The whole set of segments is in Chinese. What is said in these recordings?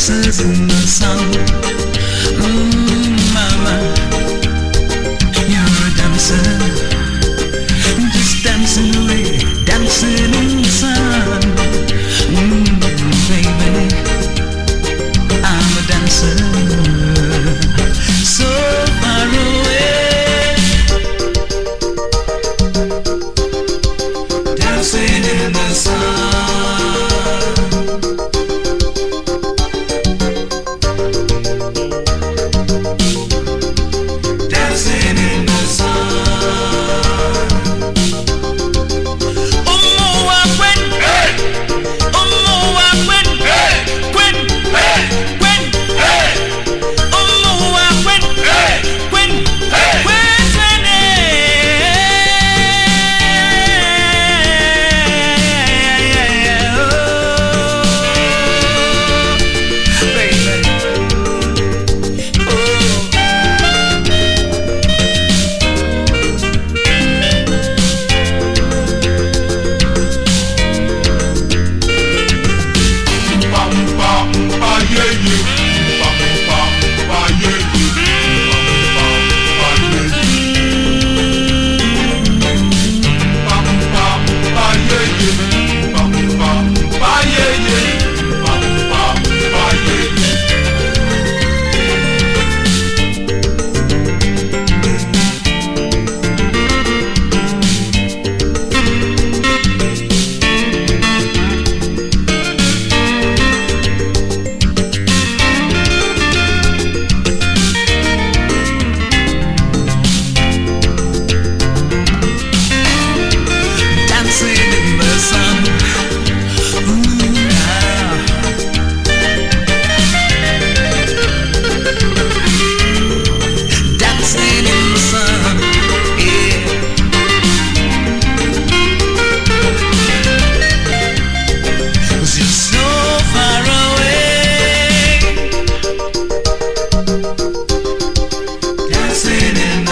Sư 的伤。day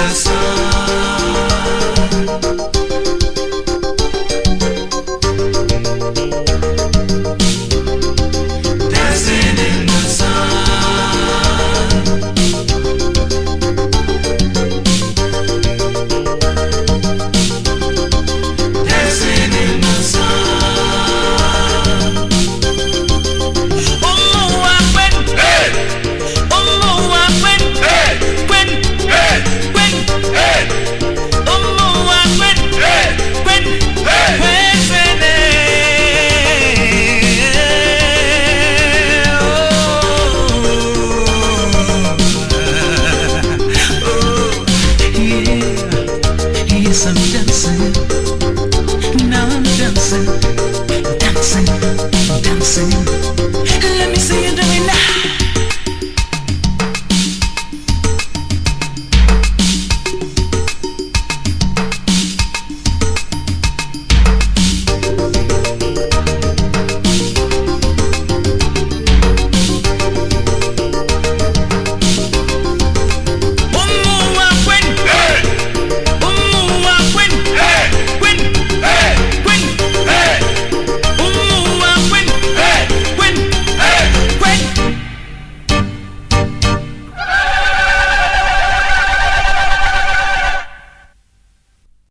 So. sun. some